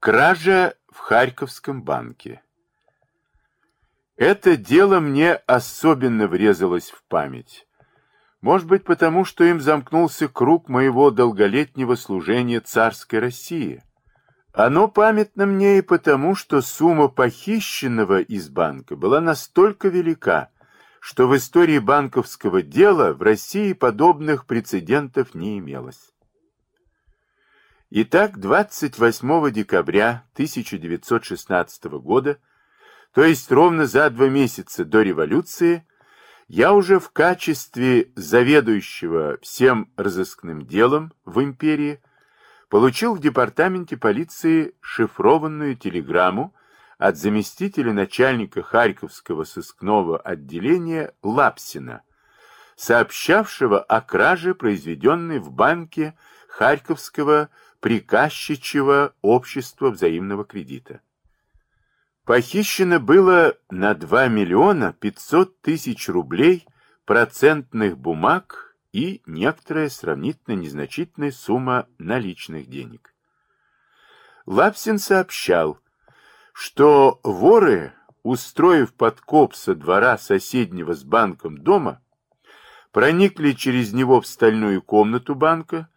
Кража в Харьковском банке. Это дело мне особенно врезалось в память. Может быть, потому что им замкнулся круг моего долголетнего служения царской России. Оно памятно мне и потому, что сумма похищенного из банка была настолько велика, что в истории банковского дела в России подобных прецедентов не имелось. Итак, 28 декабря 1916 года, то есть ровно за два месяца до революции, я уже в качестве заведующего всем разыскным делом в империи получил в департаменте полиции шифрованную телеграмму от заместителя начальника Харьковского сыскного отделения Лапсина, сообщавшего о краже, произведенной в банке Харьковского приказчичьего общества взаимного кредита. Похищено было на 2 миллиона 500 тысяч рублей процентных бумаг и некоторая сравнительно незначительная сумма наличных денег. Лапсин сообщал, что воры, устроив подкоп со двора соседнего с банком дома, проникли через него в стальную комнату банка,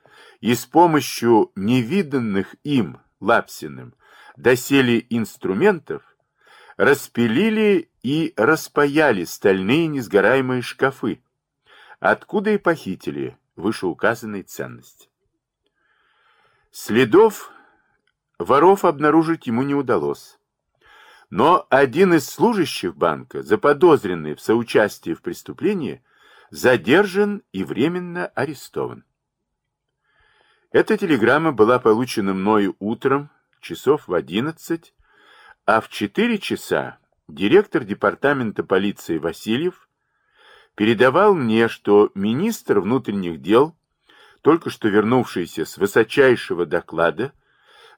и с помощью невиданных им, Лапсиным, доселе инструментов, распилили и распаяли стальные несгораемые шкафы, откуда и похитили вышеуказанные ценности. Следов воров обнаружить ему не удалось. Но один из служащих банка, заподозренный в соучастии в преступлении, задержан и временно арестован. Эта телеграмма была получена мною утром, часов в одиннадцать, а в четыре часа директор департамента полиции Васильев передавал мне, что министр внутренних дел, только что вернувшийся с высочайшего доклада,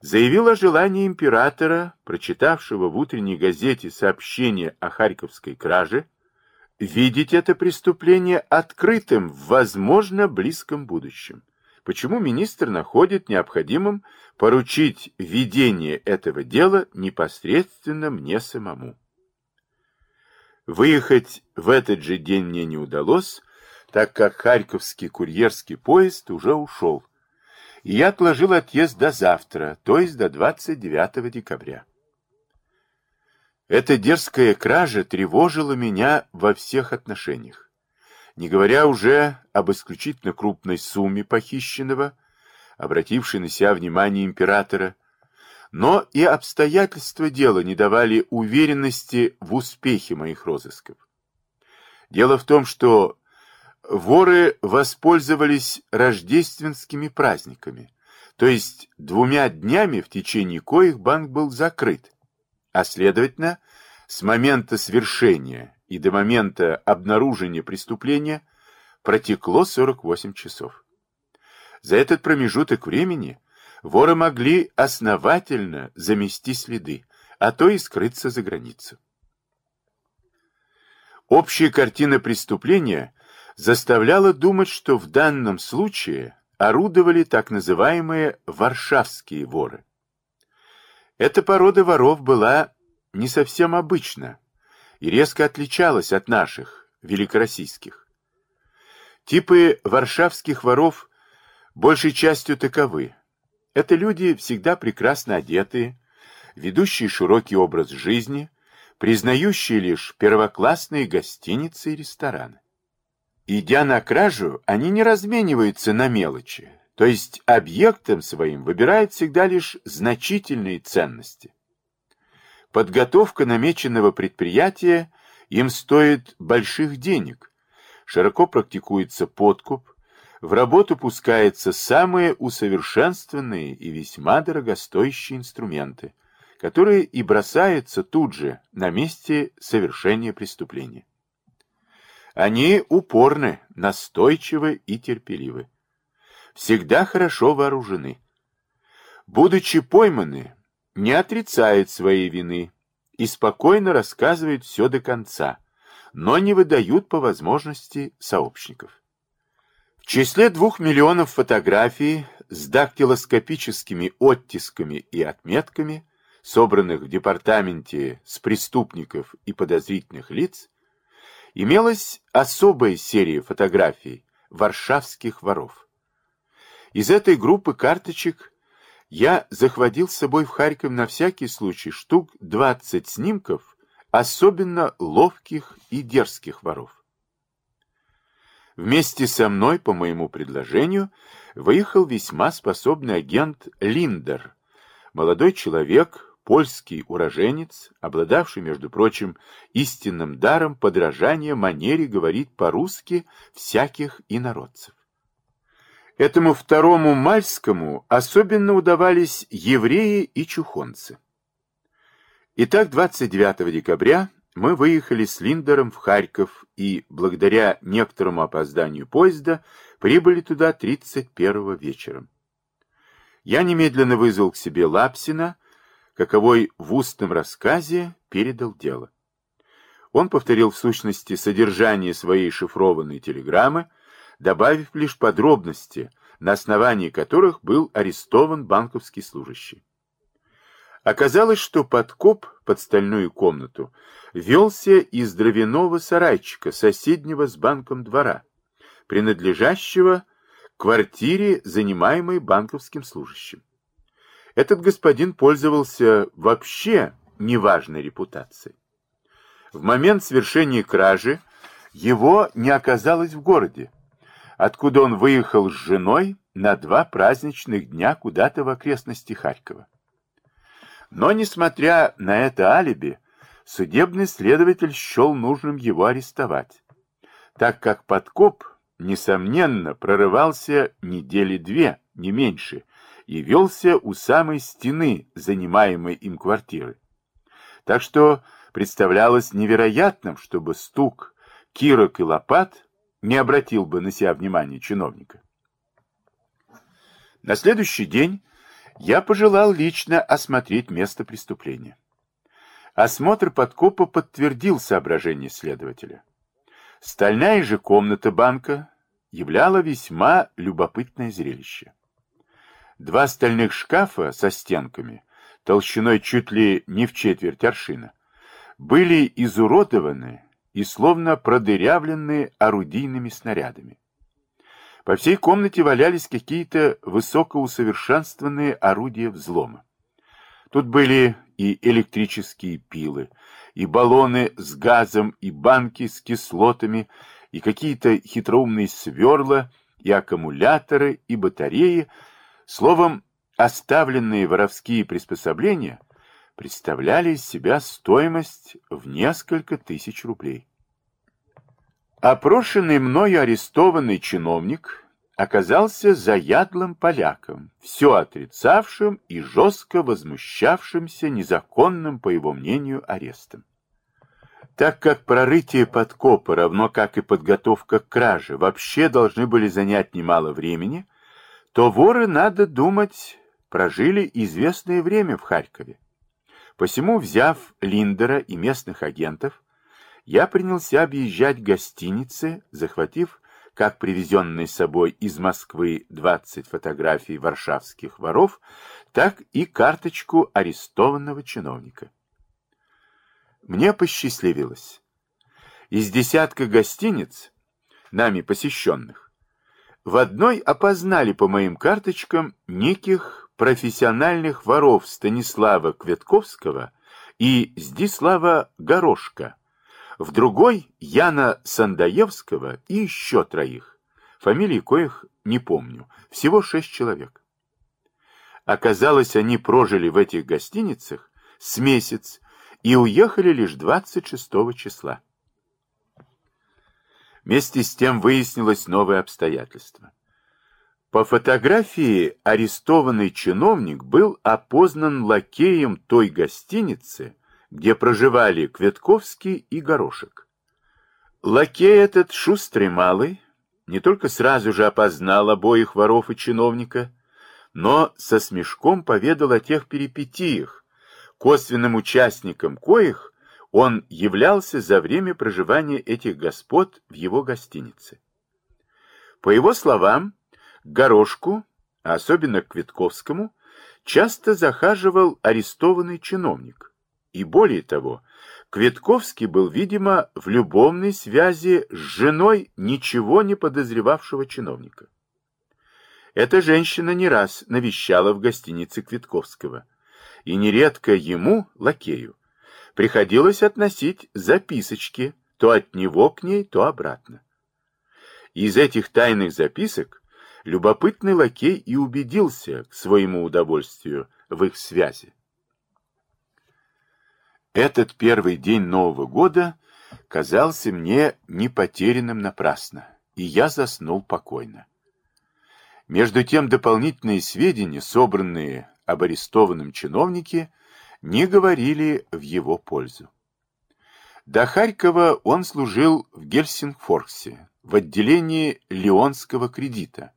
заявил о желании императора, прочитавшего в утренней газете сообщение о Харьковской краже, видеть это преступление открытым в, возможно, близком будущем почему министр находит необходимым поручить ведение этого дела непосредственно мне самому. Выехать в этот же день мне не удалось, так как Харьковский курьерский поезд уже ушел, и я отложил отъезд до завтра, то есть до 29 декабря. Эта дерзкая кража тревожила меня во всех отношениях не говоря уже об исключительно крупной сумме похищенного, обратившей на себя внимание императора, но и обстоятельства дела не давали уверенности в успехе моих розысков. Дело в том, что воры воспользовались рождественскими праздниками, то есть двумя днями, в течение коих банк был закрыт, а следовательно, с момента свершения и до момента обнаружения преступления протекло 48 часов. За этот промежуток времени воры могли основательно замести следы, а то и скрыться за границу. Общая картина преступления заставляла думать, что в данном случае орудовали так называемые варшавские воры. Эта порода воров была не совсем обычна, и резко отличалась от наших, великороссийских. Типы варшавских воров большей частью таковы. Это люди всегда прекрасно одетые, ведущие широкий образ жизни, признающие лишь первоклассные гостиницы и рестораны. Идя на кражу, они не размениваются на мелочи, то есть объектом своим выбирают всегда лишь значительные ценности. Подготовка намеченного предприятия им стоит больших денег. Широко практикуется подкуп, в работу пускаются самые усовершенствованные и весьма дорогостоящие инструменты, которые и бросаются тут же на месте совершения преступления. Они упорны, настойчивы и терпеливы. Всегда хорошо вооружены. Будучи пойманы, не отрицает своей вины и спокойно рассказывает все до конца, но не выдают по возможности сообщников. В числе двух миллионов фотографий, с дактилоскопическими оттисками и отметками, собранных в департаменте с преступников и подозрительных лиц, имелась особая серия фотографий варшавских воров. Из этой группы карточек я захватил с собой в Харьков на всякий случай штук 20 снимков особенно ловких и дерзких воров. Вместе со мной, по моему предложению, выехал весьма способный агент Линдер, молодой человек, польский уроженец, обладавший, между прочим, истинным даром подражания манере говорить по-русски всяких инородцев. Этому второму Мальскому особенно удавались евреи и чухонцы. Итак, 29 декабря мы выехали с Линдером в Харьков и, благодаря некоторому опозданию поезда, прибыли туда 31 вечером. Я немедленно вызвал к себе Лапсина, каковой в устном рассказе передал дело. Он повторил в сущности содержание своей шифрованной телеграммы, добавив лишь подробности, на основании которых был арестован банковский служащий. Оказалось, что подкоп под стальную комнату велся из дровяного сарайчика, соседнего с банком двора, принадлежащего квартире, занимаемой банковским служащим. Этот господин пользовался вообще неважной репутацией. В момент совершения кражи его не оказалось в городе, откуда он выехал с женой на два праздничных дня куда-то в окрестности Харькова. Но, несмотря на это алиби, судебный следователь счел нужным его арестовать, так как подкоп, несомненно, прорывался недели две, не меньше, и велся у самой стены занимаемой им квартиры. Так что представлялось невероятным, чтобы стук кирок и лопат не обратил бы на себя внимание чиновника. На следующий день я пожелал лично осмотреть место преступления. Осмотр подкопа подтвердил соображение следователя. Стальная же комната банка являла весьма любопытное зрелище. Два стальных шкафа со стенками, толщиной чуть ли не в четверть аршина, были изуродованы и словно продырявлены орудийными снарядами. По всей комнате валялись какие-то высокоусовершенствованные орудия взлома. Тут были и электрические пилы, и баллоны с газом, и банки с кислотами, и какие-то хитроумные сверла, и аккумуляторы, и батареи. Словом, оставленные воровские приспособления представляли из себя стоимость в несколько тысяч рублей. Опрошенный мною арестованный чиновник оказался заядлым поляком, все отрицавшим и жестко возмущавшимся незаконным, по его мнению, арестом. Так как прорытие подкопа, равно как и подготовка к краже, вообще должны были занять немало времени, то воры, надо думать, прожили известное время в Харькове. Посему, взяв Линдера и местных агентов, я принялся объезжать гостиницы, захватив как привезенные с собой из Москвы 20 фотографий варшавских воров, так и карточку арестованного чиновника. Мне посчастливилось. Из десятка гостиниц, нами посещенных, в одной опознали по моим карточкам неких профессиональных воров Станислава Кветковского и Здислава Горошка, в другой Яна Сандаевского и еще троих, фамилии коих не помню, всего шесть человек. Оказалось, они прожили в этих гостиницах с месяц и уехали лишь 26 числа. Вместе с тем выяснилось новое обстоятельство. По фотографии арестованный чиновник был опознан лакеем той гостиницы, где проживали Кветковский и Горошек. Лакей этот шустрый малый не только сразу же опознал обоих воров и чиновника, но со смешком поведал о тех перипетиях, косвенным участником коих он являлся за время проживания этих господ в его гостинице. По его словам, горошку а особенно к Квитковскому, часто захаживал арестованный чиновник. И более того, Квитковский был, видимо, в любовной связи с женой ничего не подозревавшего чиновника. Эта женщина не раз навещала в гостинице Квитковского, и нередко ему, лакею, приходилось относить записочки то от него к ней, то обратно. Из этих тайных записок любопытный лакей и убедился к своему удовольствию в их связи. Этот первый день Нового года казался мне не потерянным напрасно, и я заснул покойно. Между тем дополнительные сведения, собранные об арестованном чиновнике, не говорили в его пользу. До Харькова он служил в Гельсингфорсе, в отделении Леонского кредита,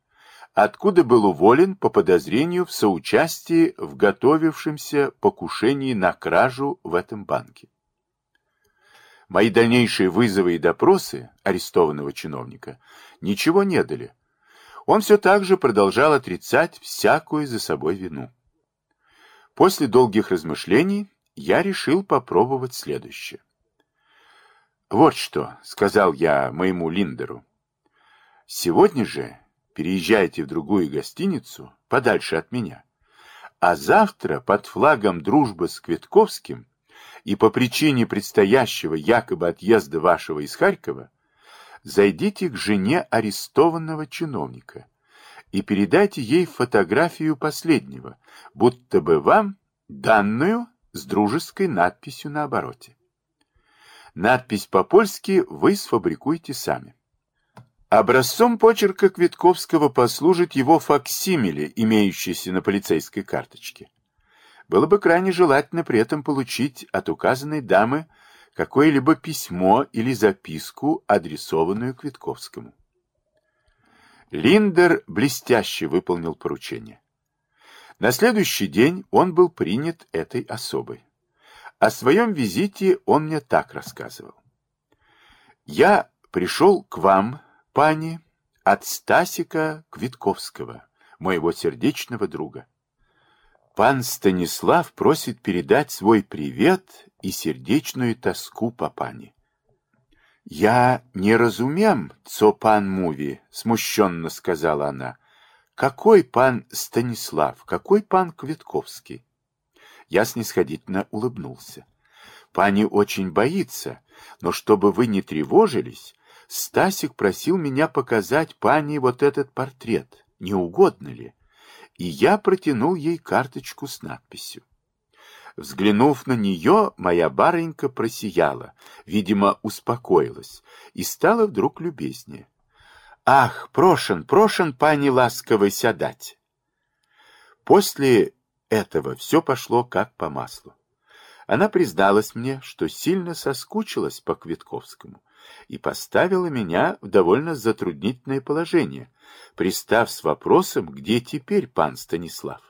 откуда был уволен по подозрению в соучастии в готовившемся покушении на кражу в этом банке. Мои дальнейшие вызовы и допросы арестованного чиновника ничего не дали. Он все так же продолжал отрицать всякую за собой вину. После долгих размышлений я решил попробовать следующее. «Вот что», — сказал я моему Линдеру. «Сегодня же переезжайте в другую гостиницу, подальше от меня. А завтра под флагом дружбы с Квитковским и по причине предстоящего якобы отъезда вашего из Харькова зайдите к жене арестованного чиновника и передайте ей фотографию последнего, будто бы вам данную с дружеской надписью на обороте. Надпись по-польски вы сфабрикуете сами. Образцом почерка Квитковского послужит его факсимиле, имеющийся на полицейской карточке. Было бы крайне желательно при этом получить от указанной дамы какое-либо письмо или записку, адресованную Квитковскому. Линдер блестяще выполнил поручение. На следующий день он был принят этой особой. О своем визите он мне так рассказывал. «Я пришел к вам, пани, от Стасика Квитковского, моего сердечного друга. Пан Станислав просит передать свой привет и сердечную тоску по пани. «Я не разумем, цо пан Муви», — смущенно сказала она. «Какой пан Станислав, какой пан Квитковский?» Я снисходительно улыбнулся. «Пани очень боится, но чтобы вы не тревожились, Стасик просил меня показать пани вот этот портрет, не угодно ли, и я протянул ей карточку с надписью. Взглянув на нее, моя барынька просияла, видимо, успокоилась, и стала вдруг любезнее. «Ах, прошен, прошен, пани ласковый, сядать!» После этого все пошло как по маслу. Она призналась мне, что сильно соскучилась по Квитковскому, и поставила меня в довольно затруднительное положение, пристав с вопросом, где теперь пан Станислав.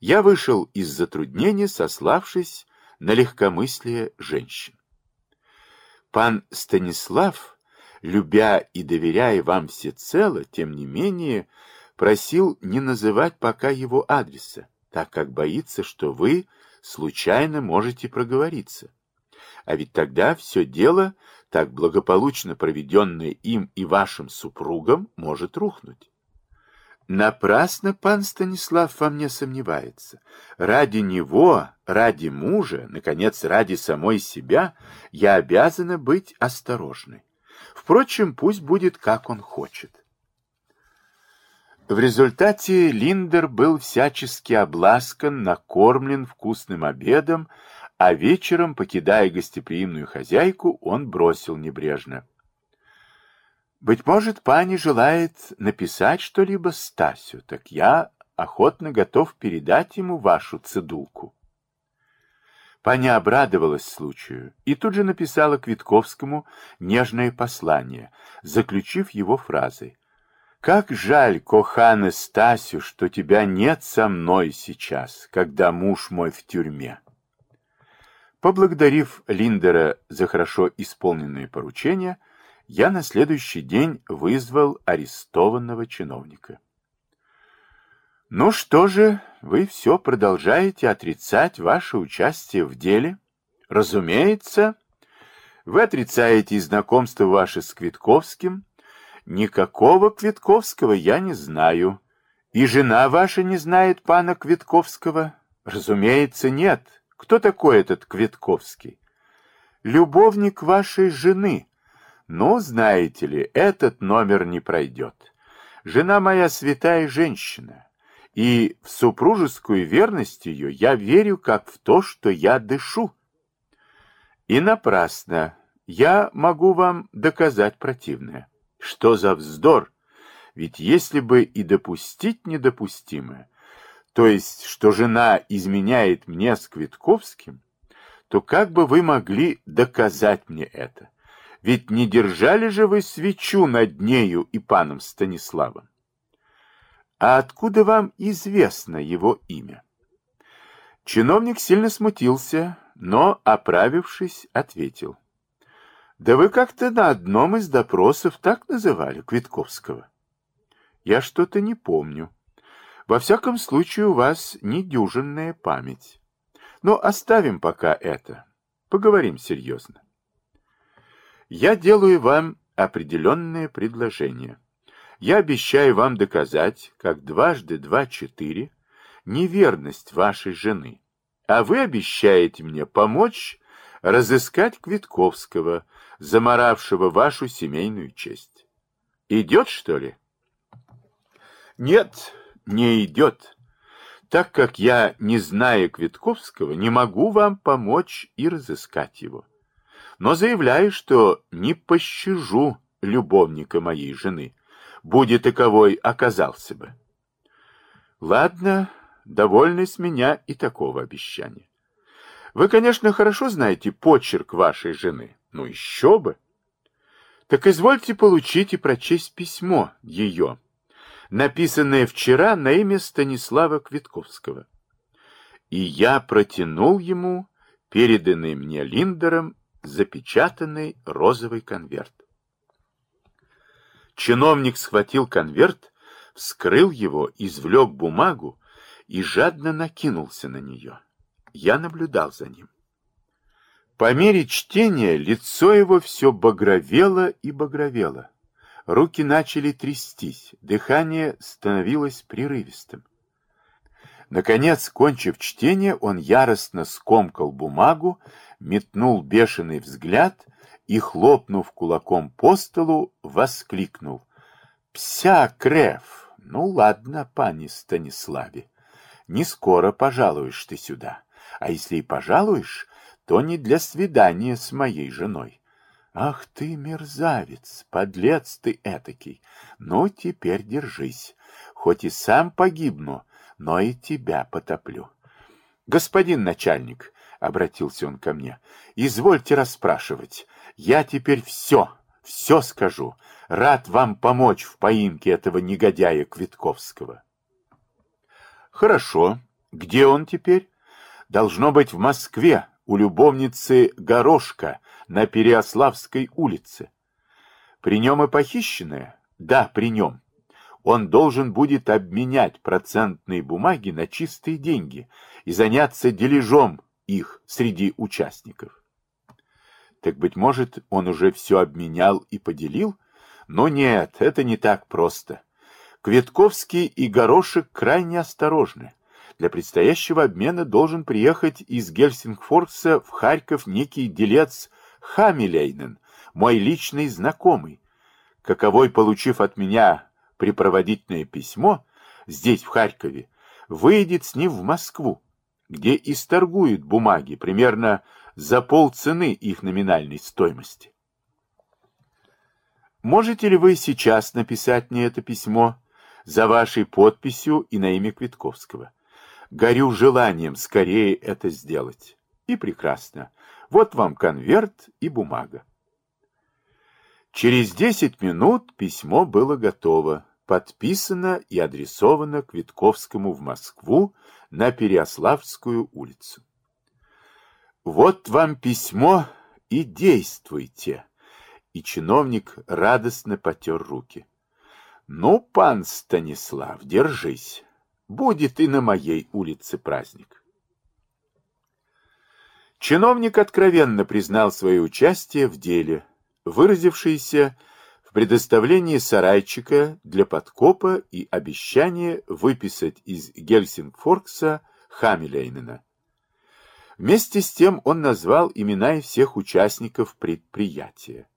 Я вышел из затруднения, сославшись на легкомыслие женщин. Пан Станислав, любя и доверяя вам всецело, тем не менее, просил не называть пока его адреса, так как боится, что вы случайно можете проговориться. А ведь тогда все дело так благополучно проведенное им и вашим супругом, может рухнуть. Напрасно пан Станислав во мне сомневается. Ради него, ради мужа, наконец, ради самой себя, я обязана быть осторожной. Впрочем, пусть будет, как он хочет. В результате Линдер был всячески обласкан, накормлен вкусным обедом, а вечером, покидая гостеприимную хозяйку, он бросил небрежно. «Быть может, пани желает написать что-либо Стасю, так я охотно готов передать ему вашу цедулку». Паня обрадовалась случаю и тут же написала Квитковскому нежное послание, заключив его фразой. «Как жаль, Кохана Стасю, что тебя нет со мной сейчас, когда муж мой в тюрьме». Поблагодарив Линдера за хорошо исполненные поручения, я на следующий день вызвал арестованного чиновника. Ну что же, вы все продолжаете отрицать ваше участие в деле? Разумеется, вы отрицаете и знакомство ваше с Квитковским. Никакого Квитковского я не знаю. И жена ваша не знает пана Квитковского? Разумеется, нет. Кто такой этот Квитковский? Любовник вашей жены. Но, знаете ли, этот номер не пройдет. Жена моя святая женщина и в супружескую верность ее я верю как в то, что я дышу. И напрасно. Я могу вам доказать противное. Что за вздор? Ведь если бы и допустить недопустимое, то есть, что жена изменяет мне с Квитковским, то как бы вы могли доказать мне это? Ведь не держали же вы свечу над нею и паном Станиславом. А откуда вам известно его имя? Чиновник сильно смутился, но, оправившись, ответил. Да вы как-то на одном из допросов так называли Квитковского. Я что-то не помню. Во всяком случае, у вас недюжинная память. Но оставим пока это. Поговорим серьезно. Я делаю вам определенное предложение я обещаю вам доказать, как дважды два четыре, неверность вашей жены, а вы обещаете мне помочь разыскать Квитковского, заморавшего вашу семейную честь. Идет, что ли? Нет, не идет, так как я, не зная Квитковского, не могу вам помочь и разыскать его. Но заявляю, что не пощажу любовника моей жены, будет таковой оказался бы. Ладно, довольны с меня и такого обещания. Вы, конечно, хорошо знаете почерк вашей жены. Ну, еще бы. Так извольте получить и прочесть письмо ее, написанное вчера на имя Станислава Квитковского. И я протянул ему переданный мне Линдером запечатанный розовый конверт. Чиновник схватил конверт, вскрыл его, извлек бумагу и жадно накинулся на нее. Я наблюдал за ним. По мере чтения лицо его все багровело и багровело. Руки начали трястись, дыхание становилось прерывистым. Наконец, кончив чтение, он яростно скомкал бумагу, метнул бешеный взгляд и, хлопнув кулаком по столу, воскликнул. «Пся, Крев! Ну ладно, пани Станиславе, не скоро пожалуешь ты сюда, а если и пожалуешь, то не для свидания с моей женой. Ах ты, мерзавец, подлец ты этакий! Ну, теперь держись, хоть и сам погибну, но и тебя потоплю. Господин начальник, — обратился он ко мне, — извольте расспрашивать, я теперь все, все скажу. Рад вам помочь в поимке этого негодяя Квитковского. Хорошо. Где он теперь? Должно быть в Москве, у любовницы Горошка на Переославской улице. При нем и похищенное? Да, при нем. Он должен будет обменять процентные бумаги на чистые деньги и заняться дележом их среди участников. Так, быть может, он уже все обменял и поделил? Но нет, это не так просто. Кветковский и Горошек крайне осторожны. Для предстоящего обмена должен приехать из Гельсингфорса в Харьков некий делец Хамилейнен, мой личный знакомый, каковой, получив от меня припроводительное письмо здесь, в Харькове, выйдет с ним в Москву, где исторгует бумаги примерно за полцены их номинальной стоимости. Можете ли вы сейчас написать мне это письмо за вашей подписью и на имя Квитковского? Горю желанием скорее это сделать. И прекрасно. Вот вам конверт и бумага. Через десять минут письмо было готово, подписано и адресовано Квитковскому в Москву на Переославскую улицу. Вот вам письмо и действуйте. И чиновник радостно потер руки. Ну, пан Станислав, держись. Будет и на моей улице праздник. Чиновник откровенно признал свое участие в деле, выразившееся в предоставлении сарайчика для подкопа и обещание выписать из Гельсингфоркса Хамилейнена. Вместе с тем он назвал имена всех участников предприятия.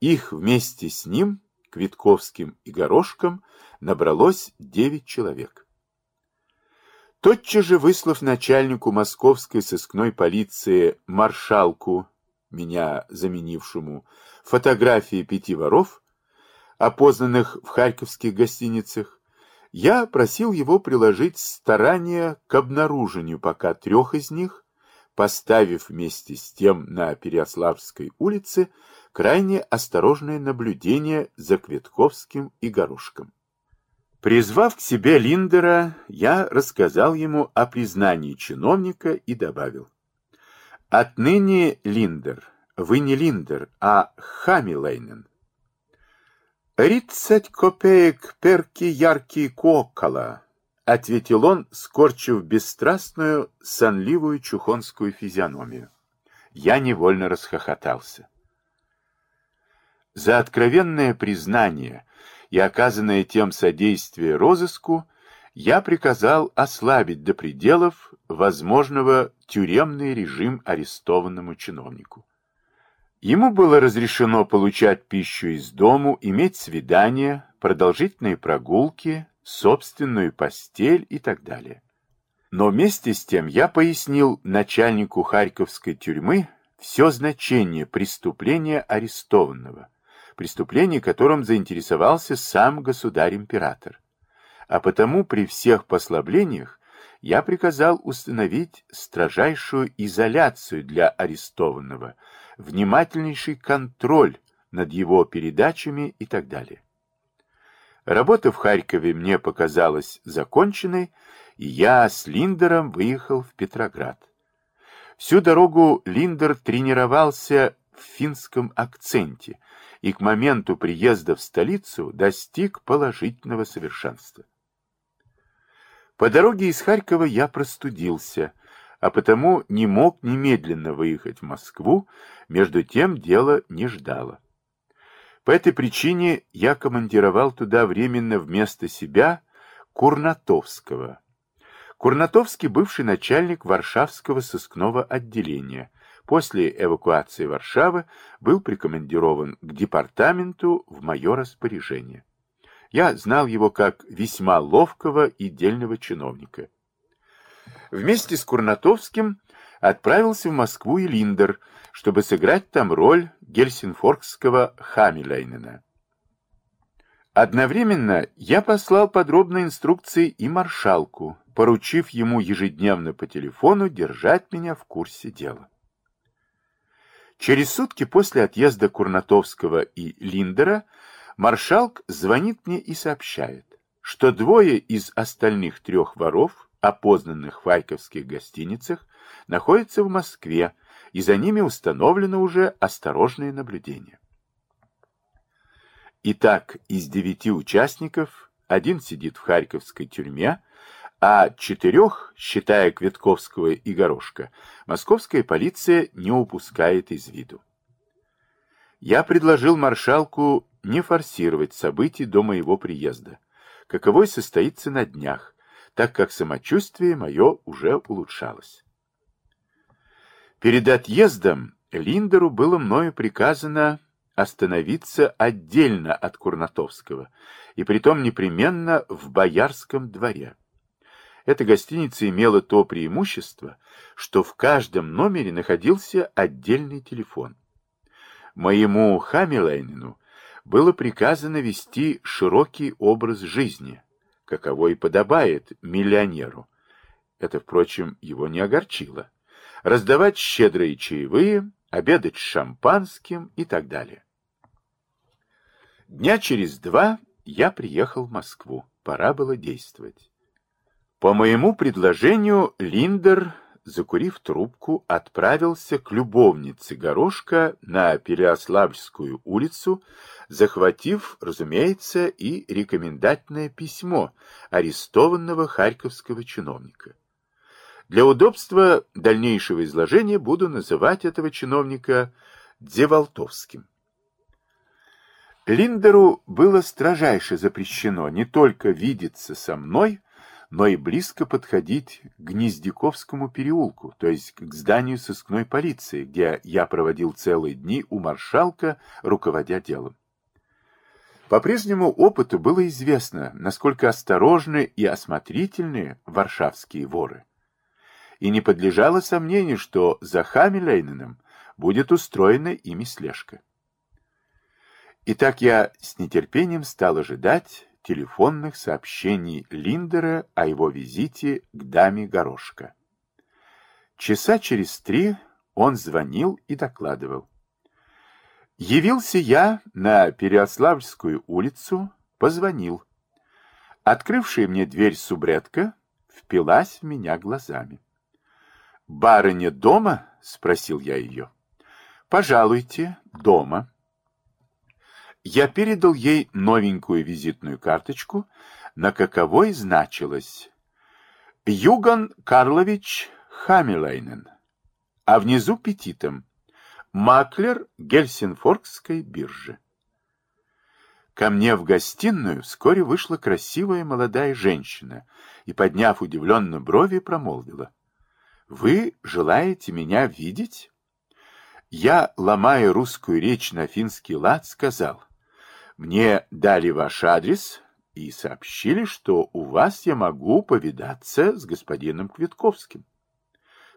Их вместе с ним, Квитковским и Горошком, набралось девять человек. Тотчас же выслав начальнику московской сыскной полиции маршалку, меня заменившему, фотографии пяти воров, опознанных в харьковских гостиницах, я просил его приложить старания к обнаружению пока трех из них, поставив вместе с тем на Переославской улице крайне осторожное наблюдение за Кветковским и Горошком. Призвав к себе Линдера, я рассказал ему о признании чиновника и добавил. Отныне, Линдер, вы не Линдер, а Хамилейнен. «Тридцать копеек перки яркие кокола», — ответил он, скорчив бесстрастную, сонливую чухонскую физиономию. Я невольно расхохотался. За откровенное признание и оказанное тем содействие розыску, я приказал ослабить до пределов возможного тюремный режим арестованному чиновнику. Ему было разрешено получать пищу из дому, иметь свидания, продолжительные прогулки, собственную постель и так далее. Но вместе с тем я пояснил начальнику Харьковской тюрьмы все значение преступления арестованного, преступление которым заинтересовался сам государь-император. А потому при всех послаблениях я приказал установить строжайшую изоляцию для арестованного, внимательнейший контроль над его передачами и так далее. Работа в Харькове мне показалась законченной, и я с Линдером выехал в Петроград. Всю дорогу Линдер тренировался в финском акценте и к моменту приезда в столицу достиг положительного совершенства. По дороге из Харькова я простудился, а потому не мог немедленно выехать в Москву, между тем дело не ждало. По этой причине я командировал туда временно вместо себя Курнатовского. Курнатовский бывший начальник Варшавского сыскного отделения, после эвакуации Варшавы был прикомандирован к департаменту в мое распоряжение. Я знал его как весьма ловкого и дельного чиновника. Вместе с Курнатовским отправился в Москву и Линдер, чтобы сыграть там роль гельсинфоркского Хамилейнена. Одновременно я послал подробные инструкции и маршалку, поручив ему ежедневно по телефону держать меня в курсе дела. Через сутки после отъезда Курнатовского и Линдера маршалк звонит мне и сообщает, что двое из остальных трех воров опознанных в Хайковских гостиницах, находится в Москве, и за ними установлено уже осторожное наблюдение. Итак, из девяти участников один сидит в Харьковской тюрьме, а четырех, считая Кветковского и Горошка, московская полиция не упускает из виду. Я предложил маршалку не форсировать события до моего приезда, каковой состоится на днях, так как самочувствие мое уже улучшалось. Перед отъездом Линдеру было мною приказано остановиться отдельно от Курнатовского, и притом непременно в Боярском дворе. Эта гостиница имела то преимущество, что в каждом номере находился отдельный телефон. Моему Хамилайнину было приказано вести широкий образ жизни, каково и подобает миллионеру. Это, впрочем, его не огорчило. Раздавать щедрые чаевые, обедать с шампанским и так далее. Дня через два я приехал в Москву. Пора было действовать. По моему предложению Линдер закурив трубку, отправился к любовнице Горошка на Переославльскую улицу, захватив, разумеется, и рекомендательное письмо арестованного харьковского чиновника. Для удобства дальнейшего изложения буду называть этого чиновника Деволтовским. Линдеру было строжайше запрещено не только видеться со мной, но и близко подходить к Гнездяковскому переулку, то есть к зданию сыскной полиции, где я проводил целые дни у маршалка, руководя делом. По прежнему опыту было известно, насколько осторожны и осмотрительны варшавские воры. И не подлежало сомнению, что за Хамилейненом будет устроена ими слежка. Итак, я с нетерпением стал ожидать телефонных сообщений Линдера о его визите к даме Горошка. Часа через три он звонил и докладывал. Явился я на Переославльскую улицу, позвонил. Открывшая мне дверь субредка впилась в меня глазами. «Барыня дома?» — спросил я ее. «Пожалуйте, дома» я передал ей новенькую визитную карточку, на каковой значилось «Юган Карлович Хамилайнен», а внизу петитом «Маклер Гельсинфоркской биржи». Ко мне в гостиную вскоре вышла красивая молодая женщина и, подняв удивленно брови, промолвила. «Вы желаете меня видеть?» Я, ломая русскую речь на финский лад, сказал. Мне дали ваш адрес и сообщили, что у вас я могу повидаться с господином Кветковским.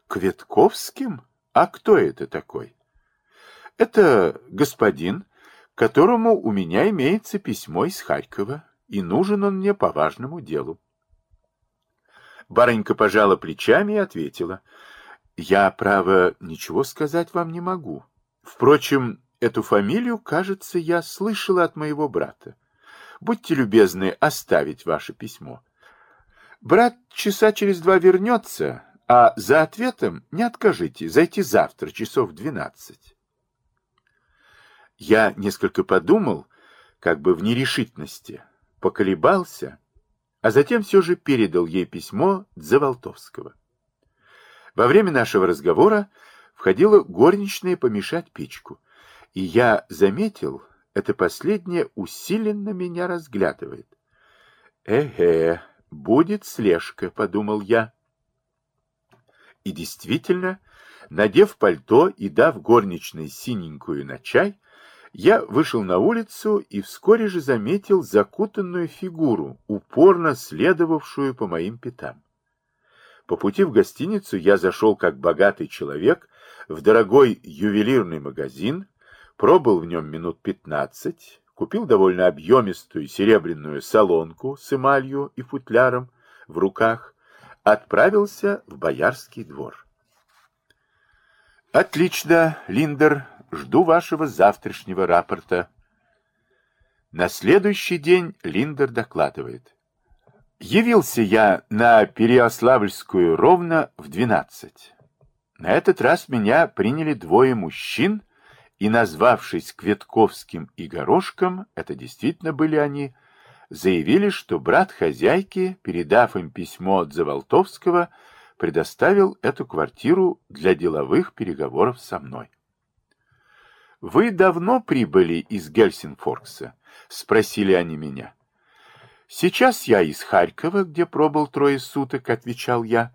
Кветковским? А кто это такой? Это господин, которому у меня имеется письмо из Харькова, и нужен он мне по важному делу. Барынька пожала плечами и ответила. Я, право, ничего сказать вам не могу. Впрочем, Эту фамилию, кажется, я слышала от моего брата. Будьте любезны оставить ваше письмо. Брат часа через два вернется, а за ответом не откажите зайти завтра часов двенадцать. Я несколько подумал, как бы в нерешительности, поколебался, а затем все же передал ей письмо Дзаволтовского. Во время нашего разговора входила горничная помешать печку. И я заметил, это последнее усиленно меня разглядывает. «Эге, будет слежка», — подумал я. И действительно, надев пальто и дав горничной синенькую на чай, я вышел на улицу и вскоре же заметил закутанную фигуру, упорно следовавшую по моим пятам. По пути в гостиницу я зашел как богатый человек в дорогой ювелирный магазин, пробыл в нем минут пятнадцать, купил довольно объемистую серебряную солонку с эмалью и футляром в руках, отправился в Боярский двор. Отлично, Линдер, жду вашего завтрашнего рапорта. На следующий день Линдер докладывает. Явился я на Переославльскую ровно в двенадцать. На этот раз меня приняли двое мужчин и, назвавшись Кветковским и Горошком, это действительно были они, заявили, что брат хозяйки, передав им письмо от Заволтовского, предоставил эту квартиру для деловых переговоров со мной. «Вы давно прибыли из Гельсинфоркса?» — спросили они меня. «Сейчас я из Харькова, где пробыл трое суток», — отвечал я.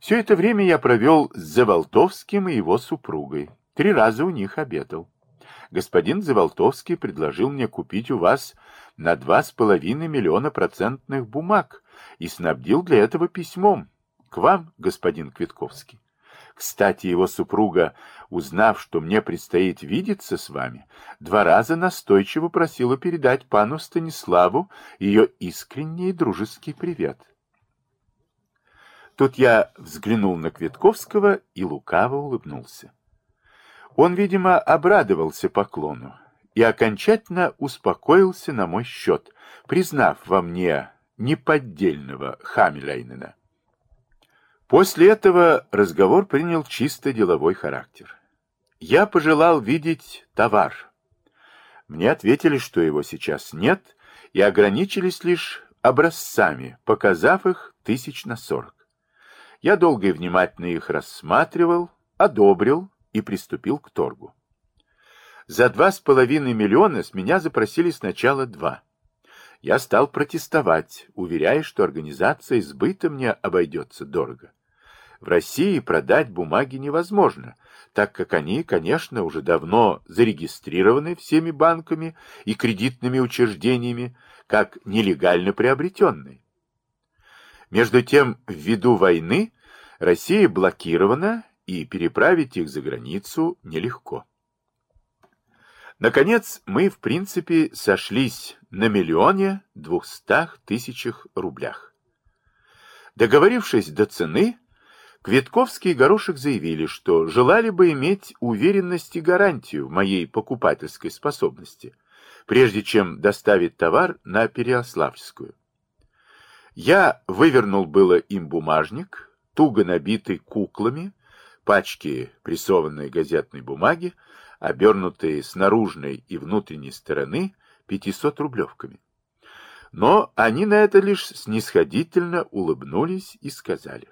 «Все это время я провел с Заволтовским и его супругой. Три раза у них обедал. Господин Заволтовский предложил мне купить у вас на два с половиной миллиона процентных бумаг и снабдил для этого письмом. К вам, господин Квитковский. Кстати, его супруга, узнав, что мне предстоит видеться с вами, два раза настойчиво просила передать пану Станиславу ее искренний дружеский привет. Тут я взглянул на Квитковского и лукаво улыбнулся. Он, видимо, обрадовался поклону и окончательно успокоился на мой счет, признав во мне неподдельного Хамилайнена. После этого разговор принял чисто деловой характер. Я пожелал видеть товар. Мне ответили, что его сейчас нет, и ограничились лишь образцами, показав их тысяч на сорок. Я долго и внимательно их рассматривал, одобрил и приступил к торгу. За два с половиной миллиона с меня запросили сначала два. Я стал протестовать, уверяя, что организация сбыта мне обойдется дорого. В России продать бумаги невозможно, так как они, конечно, уже давно зарегистрированы всеми банками и кредитными учреждениями, как нелегально приобретенные. Между тем, ввиду войны, Россия блокирована, и переправить их за границу нелегко. Наконец, мы, в принципе, сошлись на миллионе двухстах тысячах рублях. Договорившись до цены, Квитковский и Горошек заявили, что желали бы иметь уверенность и гарантию в моей покупательской способности, прежде чем доставить товар на Переославскую. Я вывернул было им бумажник, туго набитый куклами, пачки прессованной газетной бумаги, обернутые с наружной и внутренней стороны 500-рублевками. Но они на это лишь снисходительно улыбнулись и сказали.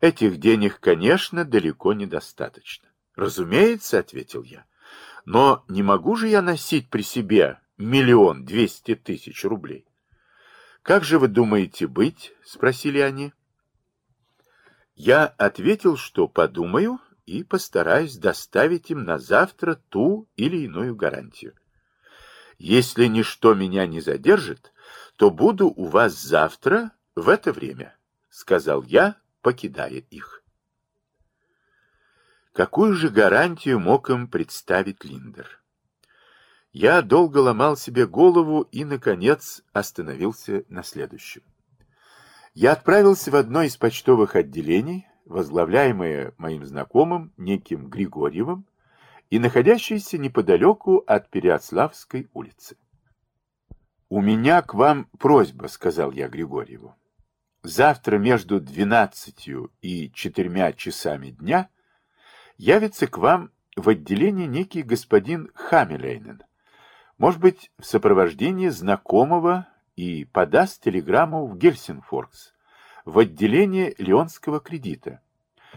Этих денег, конечно, далеко недостаточно. Разумеется, ответил я. Но не могу же я носить при себе миллион двести тысяч рублей. Как же вы думаете быть? Спросили они. Я ответил, что подумаю и постараюсь доставить им на завтра ту или иную гарантию. Если ничто меня не задержит, то буду у вас завтра в это время, сказал я, покидая их. Какую же гарантию мог им представить Линдер? Я долго ломал себе голову и, наконец, остановился на следующем. Я отправился в одно из почтовых отделений, возглавляемое моим знакомым, неким Григорьевым, и находящееся неподалеку от Переославской улицы. «У меня к вам просьба», — сказал я Григорьеву. «Завтра между двенадцатью и четырьмя часами дня явится к вам в отделение некий господин Хамелейнен, может быть, в сопровождении знакомого и подаст телеграмму в Гельсинфоркс, в отделение Леонского кредита,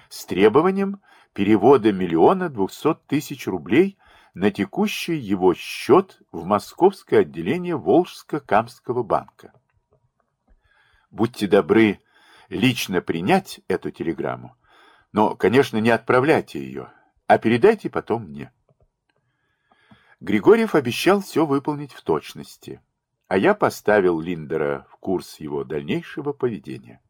с требованием перевода миллиона двухсот тысяч рублей на текущий его счет в московское отделение Волжско-Камского банка. Будьте добры лично принять эту телеграмму, но, конечно, не отправляйте ее, а передайте потом мне. Григорьев обещал все выполнить в точности а я поставил Линдера в курс его дальнейшего поведения.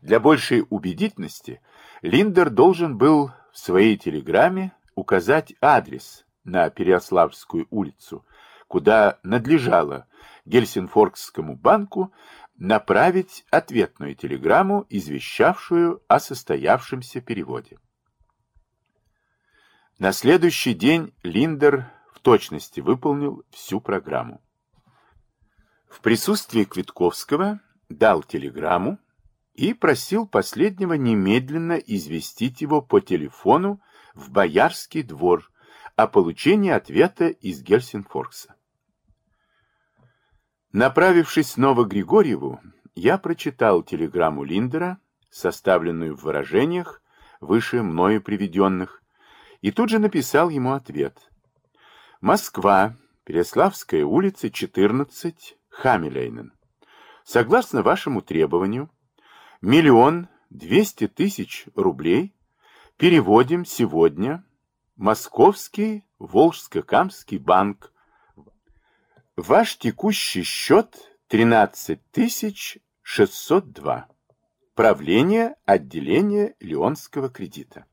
Для большей убедительности Линдер должен был в своей телеграмме указать адрес на Переославскую улицу, куда надлежало Гельсинфоркскому банку направить ответную телеграмму, извещавшую о состоявшемся переводе. На следующий день Линдер в точности выполнил всю программу. В присутствии Квитковского дал телеграмму и просил последнего немедленно известить его по телефону в Боярский двор о получении ответа из Гельсинфоркса. Направившись снова к Григорьеву, я прочитал телеграмму Линдера, составленную в выражениях, выше мною приведенных, и тут же написал ему ответ. Москва, Переславская улица, 14, Хамилейнен. Согласно вашему требованию, миллион двести тысяч рублей переводим сегодня Московский Волжско-Камский банк. Ваш текущий счет 13 602. Правление отделения Леонского кредита.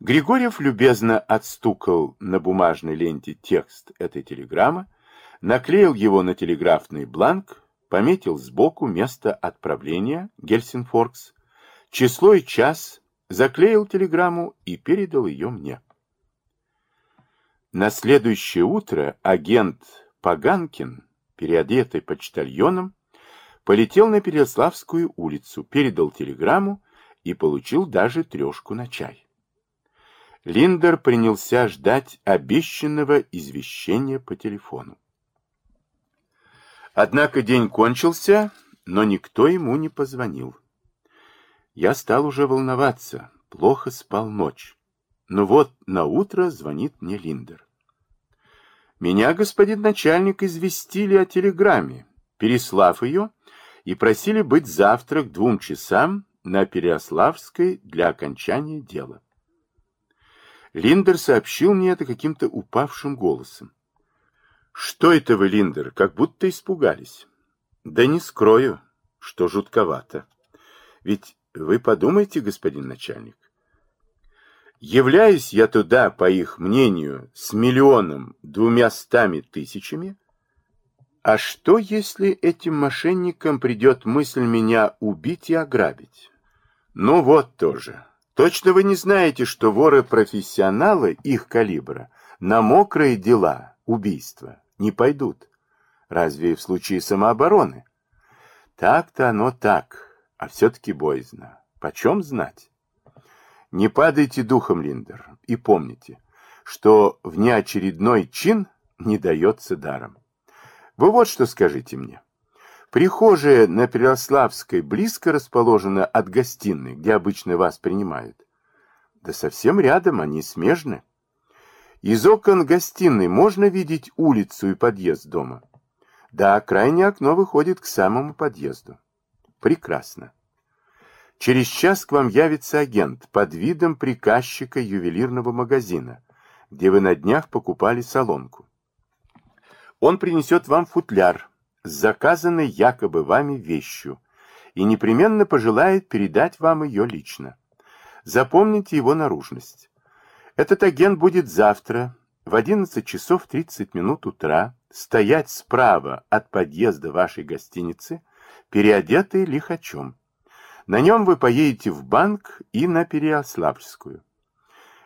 Григорьев любезно отстукал на бумажной ленте текст этой телеграммы, наклеил его на телеграфный бланк, пометил сбоку место отправления, Гельсинфоркс, число и час, заклеил телеграмму и передал ее мне. На следующее утро агент Паганкин, переодетый почтальоном, полетел на Переславскую улицу, передал телеграмму и получил даже трешку на чай. Линдер принялся ждать обещанного извещения по телефону. Однако день кончился, но никто ему не позвонил. Я стал уже волноваться, плохо спал ночь. Но вот на утро звонит мне Линдер. Меня, господин начальник, известили о телеграмме, переслав ее, и просили быть завтра к двум часам на Переославской для окончания дела. Линдер сообщил мне это каким-то упавшим голосом. «Что это вы, Линдер, как будто испугались?» «Да не скрою, что жутковато. Ведь вы подумайте, господин начальник, являюсь я туда, по их мнению, с миллионом двумястами тысячами, а что, если этим мошенникам придет мысль меня убить и ограбить? Ну вот тоже». Точно вы не знаете, что воры-профессионалы их калибра на мокрые дела, убийства, не пойдут. Разве в случае самообороны? Так-то оно так, а все-таки боязно. Почем знать? Не падайте духом, Линдер, и помните, что внеочередной чин не дается даром. Вы вот что скажите мне. Прихожая на Переославской близко расположена от гостиной, где обычно вас принимают. Да совсем рядом, они смежны. Из окон гостиной можно видеть улицу и подъезд дома. Да, крайнее окно выходит к самому подъезду. Прекрасно. Через час к вам явится агент под видом приказчика ювелирного магазина, где вы на днях покупали солонку. Он принесет вам футляр, с заказанной якобы вами вещью и непременно пожелает передать вам ее лично. Запомните его наружность. Этот агент будет завтра в 11 часов 30 минут утра стоять справа от подъезда вашей гостиницы, переодетый лихачом. На нем вы поедете в банк и на Переославскую.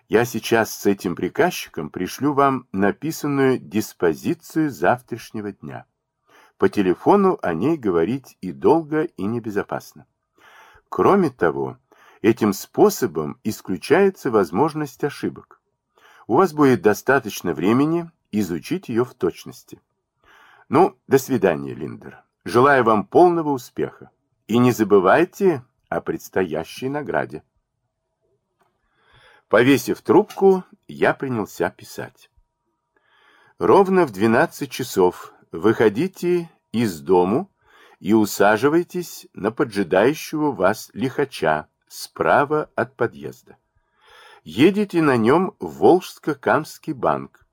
Я сейчас с этим приказчиком пришлю вам написанную диспозицию завтрашнего дня. По телефону о ней говорить и долго, и небезопасно. Кроме того, этим способом исключается возможность ошибок. У вас будет достаточно времени изучить ее в точности. Ну, до свидания, Линдер. Желаю вам полного успеха. И не забывайте о предстоящей награде. Повесив трубку, я принялся писать. Ровно в 12 часов выходите из дому и усаживайтесь на поджидающего вас лихача справа от подъезда. Едете на нем в Волжско-Камский банк.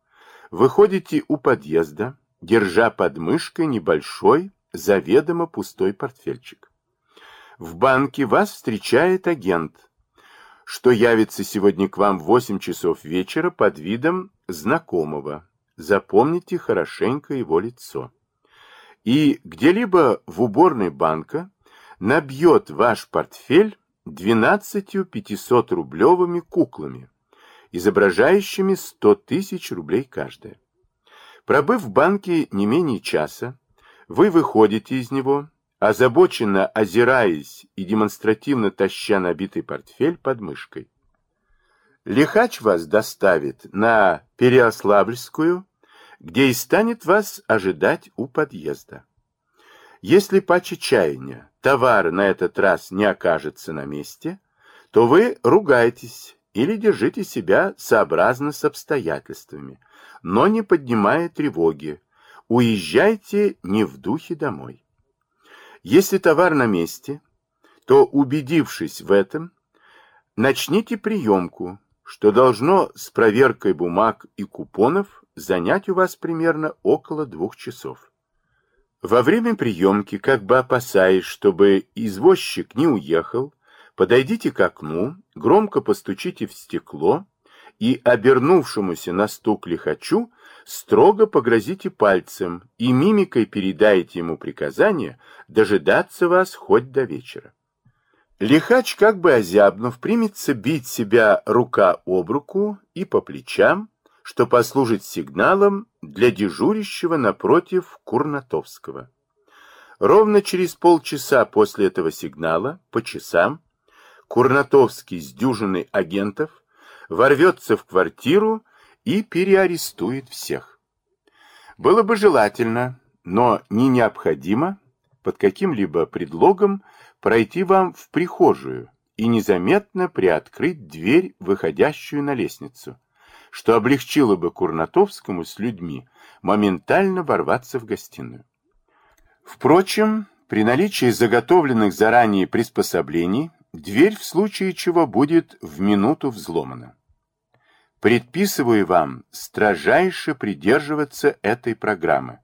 Выходите у подъезда, держа под мышкой небольшой, заведомо пустой портфельчик. В банке вас встречает агент, что явится сегодня к вам в 8 часов вечера под видом знакомого, Запомните хорошенько его лицо. И где-либо в уборной банка набьет ваш портфель 12 500-рублевыми куклами, изображающими 100 тысяч рублей каждая. Пробыв в банке не менее часа, вы выходите из него, озабоченно озираясь и демонстративно таща набитый портфель под мышкой. Лихач вас доставит на Переославльскую, где и станет вас ожидать у подъезда. Если по чаяния товар на этот раз не окажется на месте, то вы ругаетесь или держите себя сообразно с обстоятельствами, но не поднимая тревоги, уезжайте не в духе домой. Если товар на месте, то, убедившись в этом, начните приемку, что должно с проверкой бумаг и купонов занять у вас примерно около двух часов. Во время приемки, как бы опасаясь, чтобы извозчик не уехал, подойдите к окну, громко постучите в стекло и, обернувшемуся на стук лихачу, строго погрозите пальцем и мимикой передайте ему приказание дожидаться вас хоть до вечера. Лихач, как бы озябнув, примется бить себя рука об руку и по плечам, что послужит сигналом для дежурящего напротив Курнатовского. Ровно через полчаса после этого сигнала, по часам, Курнатовский с дюжиной агентов ворвется в квартиру и переарестует всех. Было бы желательно, но не необходимо под каким-либо предлогом пройти вам в прихожую и незаметно приоткрыть дверь, выходящую на лестницу, что облегчило бы Курнатовскому с людьми моментально ворваться в гостиную. Впрочем, при наличии заготовленных заранее приспособлений, дверь в случае чего будет в минуту взломана. Предписываю вам строжайше придерживаться этой программы,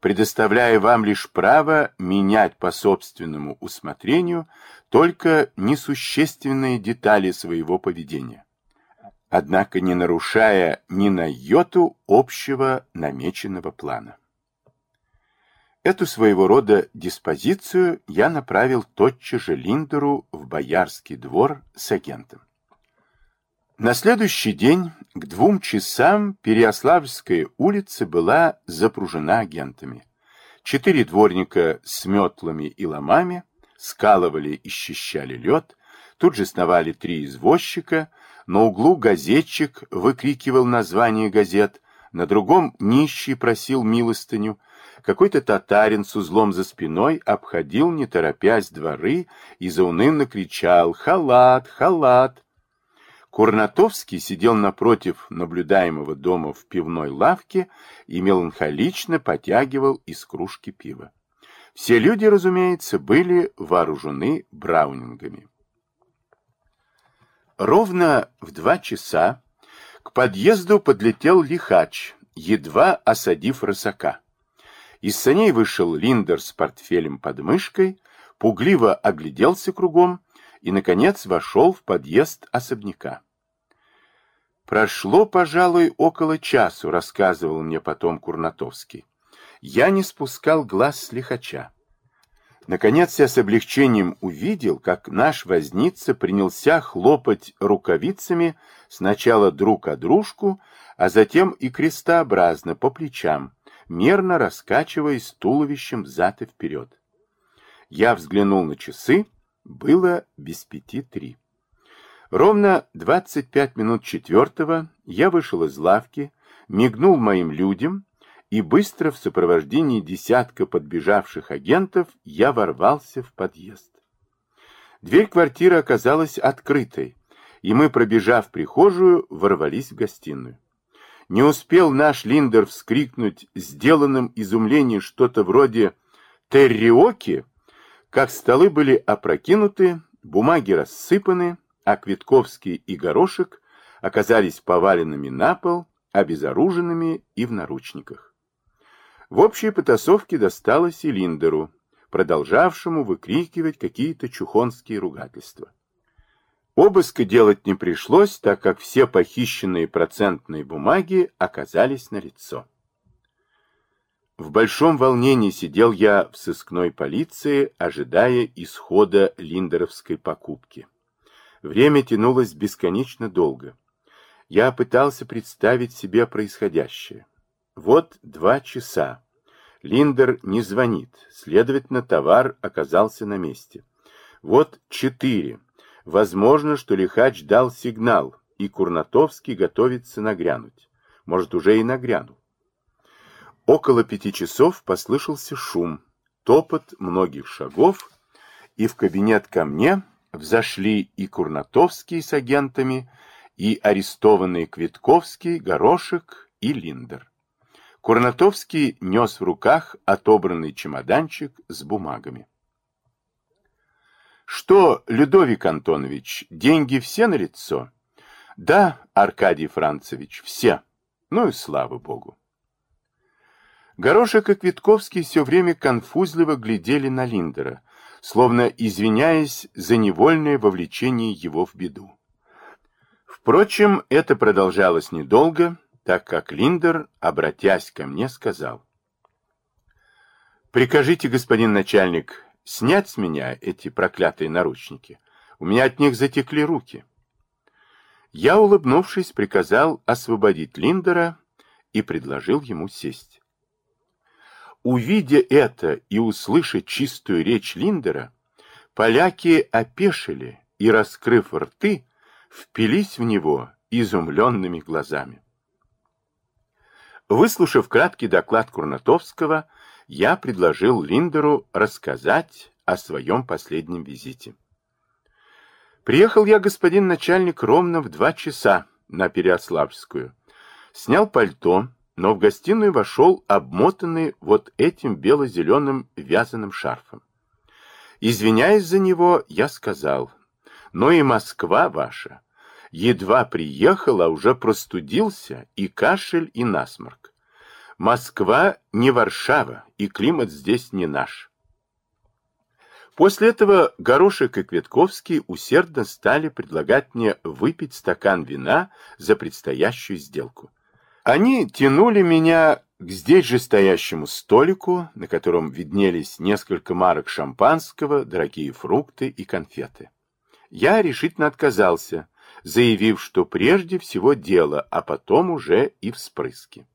предоставляя вам лишь право менять по собственному усмотрению только несущественные детали своего поведения, однако не нарушая ни на йоту общего намеченного плана. Эту своего рода диспозицию я направил тотчас же Линдеру в Боярский двор с агентом. На следующий день к двум часам Переославская улица была запружена агентами. Четыре дворника с метлами и ломами скалывали и счищали лед, тут же сновали три извозчика, на углу газетчик выкрикивал название газет, на другом нищий просил милостыню, какой-то татарин с узлом за спиной обходил, не торопясь, дворы и заунывно кричал «Халат! Халат!». Курнатовский сидел напротив наблюдаемого дома в пивной лавке и меланхолично потягивал из кружки пива. Все люди, разумеется, были вооружены браунингами. Ровно в два часа к подъезду подлетел лихач, едва осадив рысака. Из саней вышел Линдер с портфелем под мышкой, пугливо огляделся кругом и, наконец, вошел в подъезд особняка. Прошло, пожалуй, около часу, рассказывал мне потом Курнатовский. Я не спускал глаз с лихача. Наконец я с облегчением увидел, как наш возница принялся хлопать рукавицами сначала друг о дружку, а затем и крестообразно по плечам, мерно раскачиваясь туловищем взад и вперед. Я взглянул на часы, было без пяти три. Ровно 25 минут четвертого я вышел из лавки, мигнул моим людям, и быстро в сопровождении десятка подбежавших агентов я ворвался в подъезд. Дверь квартиры оказалась открытой, и мы, пробежав прихожую, ворвались в гостиную. Не успел наш Линдер вскрикнуть сделанным изумлением что-то вроде «терриоки», как столы были опрокинуты, бумаги рассыпаны, а Квитковский и Горошек оказались поваленными на пол, обезоруженными и в наручниках. В общей потасовке досталось и Линдеру, продолжавшему выкрикивать какие-то чухонские ругательства. Обыска делать не пришлось, так как все похищенные процентные бумаги оказались налицо. В большом волнении сидел я в сыскной полиции, ожидая исхода линдеровской покупки. Время тянулось бесконечно долго. Я пытался представить себе происходящее. Вот два часа. Линдер не звонит, следовательно, товар оказался на месте. Вот четыре. Возможно, что Лихач дал сигнал, и Курнатовский готовится нагрянуть. Может, уже и нагрянул. Около пяти часов послышался шум, топот многих шагов, и в кабинет ко мне взошли и Курнатовский с агентами, и арестованные Квитковский, Горошек и Линдер. Курнатовский нес в руках отобранный чемоданчик с бумагами. Что, Людовик Антонович, деньги все на лицо? Да, Аркадий Францевич, все. Ну и слава богу. Горошек и Квитковский все время конфузливо глядели на Линдера, словно извиняясь за невольное вовлечение его в беду. Впрочем, это продолжалось недолго, так как Линдер, обратясь ко мне, сказал. «Прикажите, господин начальник, снять с меня эти проклятые наручники. У меня от них затекли руки. Я, улыбнувшись, приказал освободить Линдера и предложил ему сесть. увидя это и услышав чистую речь Линдера, поляки опешили и, раскрыв рты, впились в него изумленными глазами. Выслушав краткий доклад Курнатовского, я предложил Линдеру рассказать о своем последнем визите. Приехал я, господин начальник, ровно в два часа на Переославскую. Снял пальто, но в гостиную вошел обмотанный вот этим бело-зеленым вязаным шарфом. Извиняясь за него, я сказал, но и Москва ваша. Едва приехал, а уже простудился, и кашель, и насморк. Москва не Варшава, и климат здесь не наш. После этого Горошек и Кветковский усердно стали предлагать мне выпить стакан вина за предстоящую сделку. Они тянули меня к здесь же стоящему столику, на котором виднелись несколько марок шампанского, дорогие фрукты и конфеты. Я решительно отказался, заявив, что прежде всего дело, а потом уже и вспрыски.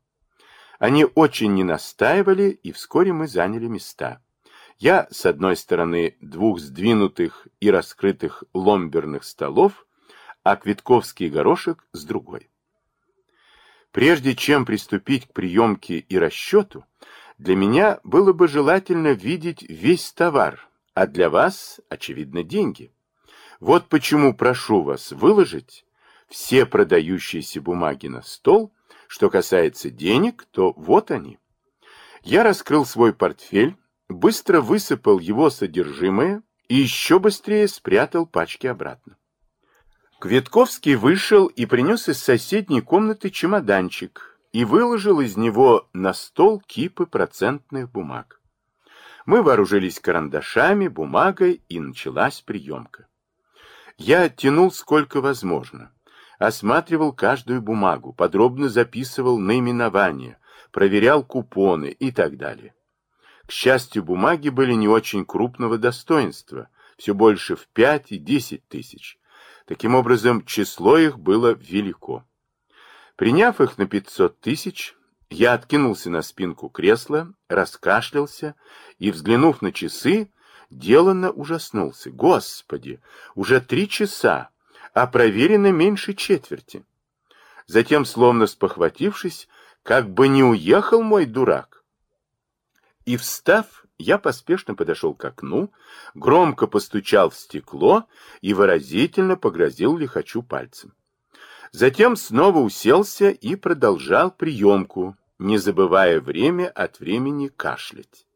Они очень не настаивали, и вскоре мы заняли места. Я, с одной стороны, двух сдвинутых и раскрытых ломберных столов, а Квитковский горошек с другой. Прежде чем приступить к приемке и расчету, для меня было бы желательно видеть весь товар, а для вас, очевидно, деньги. Вот почему прошу вас выложить все продающиеся бумаги на стол. Что касается денег, то вот они. Я раскрыл свой портфель, быстро высыпал его содержимое и еще быстрее спрятал пачки обратно. Кветковский вышел и принес из соседней комнаты чемоданчик и выложил из него на стол кипы процентных бумаг. Мы вооружились карандашами, бумагой, и началась приемка. Я тянул сколько возможно, осматривал каждую бумагу, подробно записывал наименования, проверял купоны и так далее. К счастью, бумаги были не очень крупного достоинства, все больше в 5 и 10 тысяч. Таким образом, число их было велико. Приняв их на 500 тысяч, я откинулся на спинку кресла, раскашлялся и, взглянув на часы, деланно ужаснулся. Господи, уже три часа, а проверено меньше четверти. Затем, словно спохватившись, как бы не уехал мой дурак, и, встав, я поспешно подошел к окну, громко постучал в стекло и выразительно погрозил лихачу пальцем. Затем снова уселся и продолжал приемку, не забывая время от времени кашлять.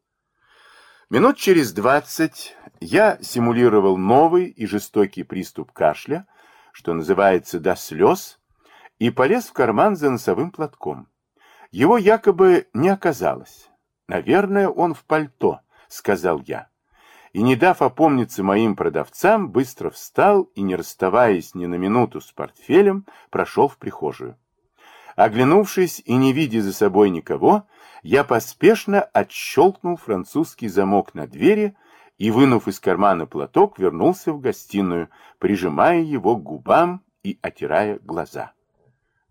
Минут через двадцать я симулировал новый и жестокий приступ кашля, что называется до слез, и полез в карман за носовым платком. Его якобы не оказалось. «Наверное, он в пальто», — сказал я. И, не дав опомниться моим продавцам, быстро встал и, не расставаясь ни на минуту с портфелем, прошел в прихожую. Оглянувшись и не видя за собой никого, я поспешно отщелкнул французский замок на двери и, вынув из кармана платок, вернулся в гостиную, прижимая его к губам и отирая глаза.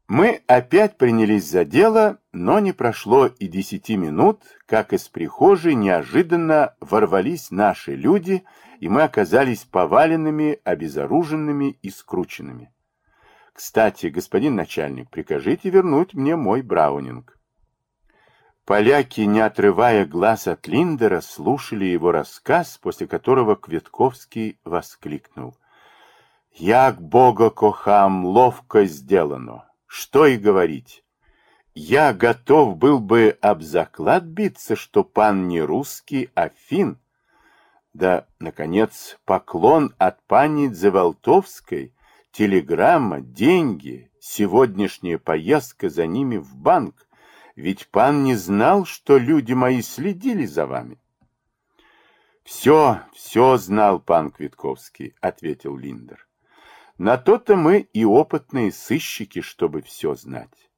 Мы опять принялись за дело, но не прошло и десяти минут, как из прихожей неожиданно ворвались наши люди, и мы оказались поваленными, обезоруженными и скрученными. Кстати, господин начальник, прикажите вернуть мне мой браунинг. Поляки, не отрывая глаз от Линдера, слушали его рассказ, после которого Кветковский воскликнул. «Як Бога кохам, ловко сделано!» Что и говорить. Я готов был бы об заклад биться, что пан не русский, а фин. Да, наконец, поклон от пани Дзеволтовской, телеграмма, деньги, сегодняшняя поездка за ними в банк. Ведь пан не знал, что люди мои следили за вами. «Все, все знал пан Квитковский», — ответил Линдер. На то-то мы и опытные сыщики, чтобы все знать.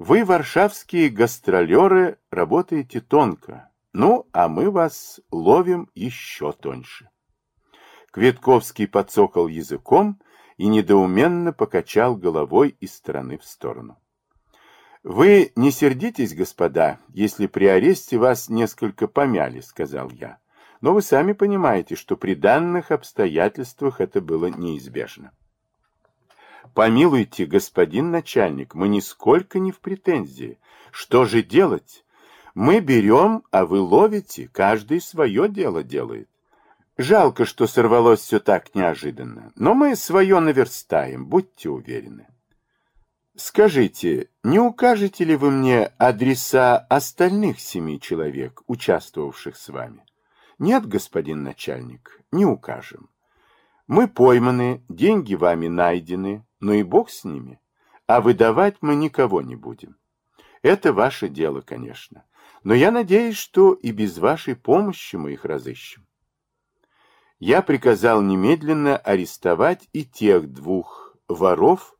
Вы, варшавские гастролеры, работаете тонко, ну, а мы вас ловим еще тоньше. Кветковский подсокал языком и недоуменно покачал головой из стороны в сторону. Вы не сердитесь, господа, если при аресте вас несколько помяли, сказал я. Но вы сами понимаете, что при данных обстоятельствах это было неизбежно. Помилуйте, господин начальник, мы нисколько не в претензии. Что же делать? Мы берем, а вы ловите, каждый свое дело делает. Жалко, что сорвалось все так неожиданно, но мы свое наверстаем, будьте уверены. Скажите, не укажете ли вы мне адреса остальных семи человек, участвовавших с вами? Нет, господин начальник, не укажем. Мы пойманы, деньги вами найдены, но и бог с ними. А выдавать мы никого не будем. Это ваше дело, конечно. Но я надеюсь, что и без вашей помощи мы их разыщем. Я приказал немедленно арестовать и тех двух воров,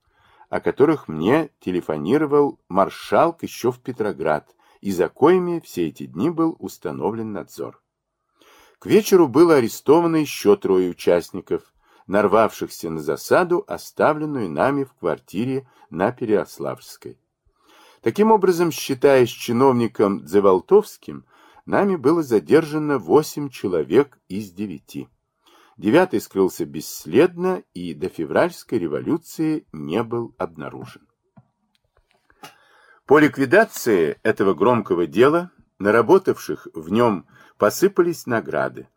о которых мне телефонировал маршалк еще в Петроград, и за коими все эти дни был установлен надзор. К вечеру было арестовано еще трое участников, нарвавшихся на засаду, оставленную нами в квартире на Переославской. Таким образом, считаясь чиновником Дзевалтовским, нами было задержано восемь человек из девяти. Девятый скрылся бесследно и до февральской революции не был обнаружен. По ликвидации этого громкого дела, наработавших в нем посыпались награды.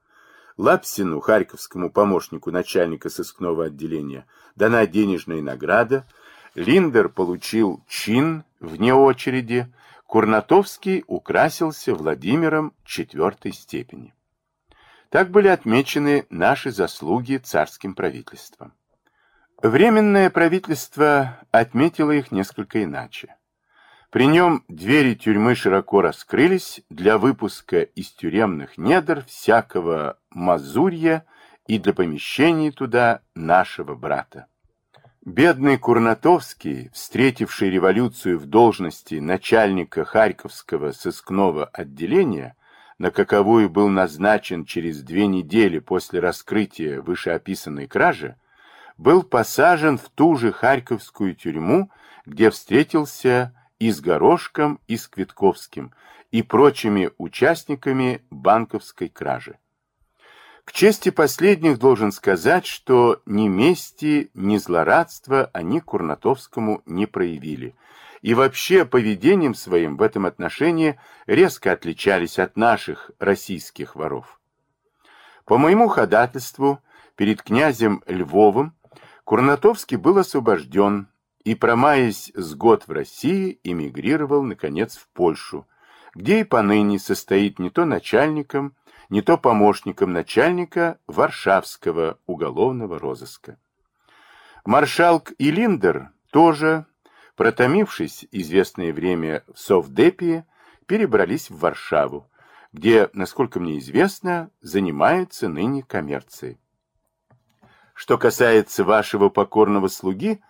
Лапсину, харьковскому помощнику начальника сыскного отделения, дана денежная награда, Линдер получил чин вне очереди, Курнатовский украсился Владимиром четвертой степени. Так были отмечены наши заслуги царским правительством. Временное правительство отметило их несколько иначе. При нем двери тюрьмы широко раскрылись для выпуска из тюремных недр всякого мазурья и для помещения туда нашего брата. Бедный Курнатовский, встретивший революцию в должности начальника Харьковского сыскного отделения, на каковую был назначен через две недели после раскрытия вышеописанной кражи, был посажен в ту же Харьковскую тюрьму, где встретился и с Горошком, и с Квитковским, и прочими участниками банковской кражи. К чести последних должен сказать, что ни мести, ни злорадства они Курнатовскому не проявили – и вообще поведением своим в этом отношении резко отличались от наших российских воров. По моему ходатайству перед князем Львовым Курнатовский был освобожден и, промаясь с год в России, эмигрировал, наконец, в Польшу, где и поныне состоит не то начальником, не то помощником начальника Варшавского уголовного розыска. Маршалк Илиндер тоже протомившись известное время в Совдепе, перебрались в Варшаву, где, насколько мне известно, занимаются ныне коммерцией. Что касается вашего покорного слуги,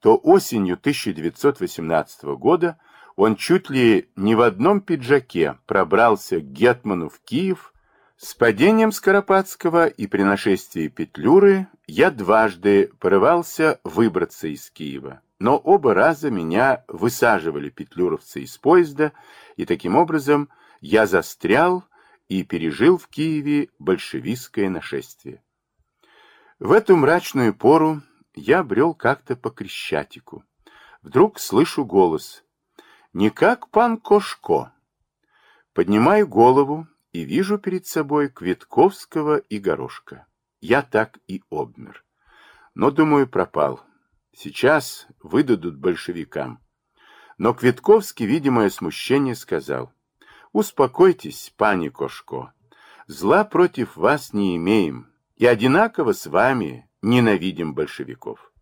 то осенью 1918 года он чуть ли не в одном пиджаке пробрался к Гетману в Киев. С падением Скоропадского и при нашествии Петлюры я дважды порывался выбраться из Киева но оба раза меня высаживали петлюровцы из поезда, и таким образом я застрял и пережил в Киеве большевистское нашествие. В эту мрачную пору я брел как-то по Крещатику. Вдруг слышу голос. «Не как пан Кошко». Поднимаю голову и вижу перед собой Квитковского и Горошка. Я так и обмер. Но, думаю, пропал. Сейчас выдадут большевикам. Но Квитковский, видимое смущение, сказал, «Успокойтесь, пани Кошко, зла против вас не имеем, и одинаково с вами ненавидим большевиков».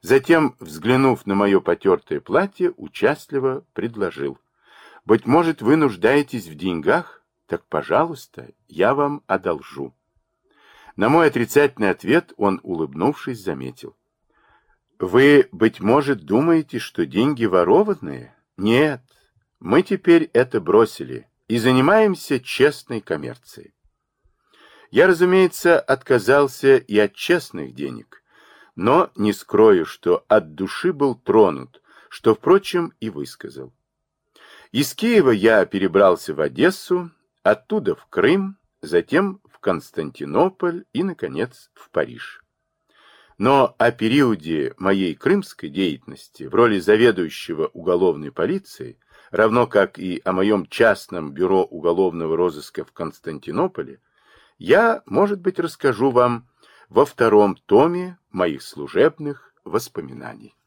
Затем, взглянув на мое потертое платье, участливо предложил, «Быть может, вы нуждаетесь в деньгах? Так, пожалуйста, я вам одолжу». На мой отрицательный ответ он, улыбнувшись, заметил, вы, быть может, думаете, что деньги ворованные? Нет, мы теперь это бросили и занимаемся честной коммерцией. Я, разумеется, отказался и от честных денег, но не скрою, что от души был тронут, что, впрочем, и высказал. Из Киева я перебрался в Одессу, оттуда в Крым, затем в Константинополь и, наконец, в Париж. Но о периоде моей крымской деятельности в роли заведующего уголовной полицией, равно как и о моем частном бюро уголовного розыска в Константинополе, я, может быть, расскажу вам во втором томе моих служебных воспоминаний.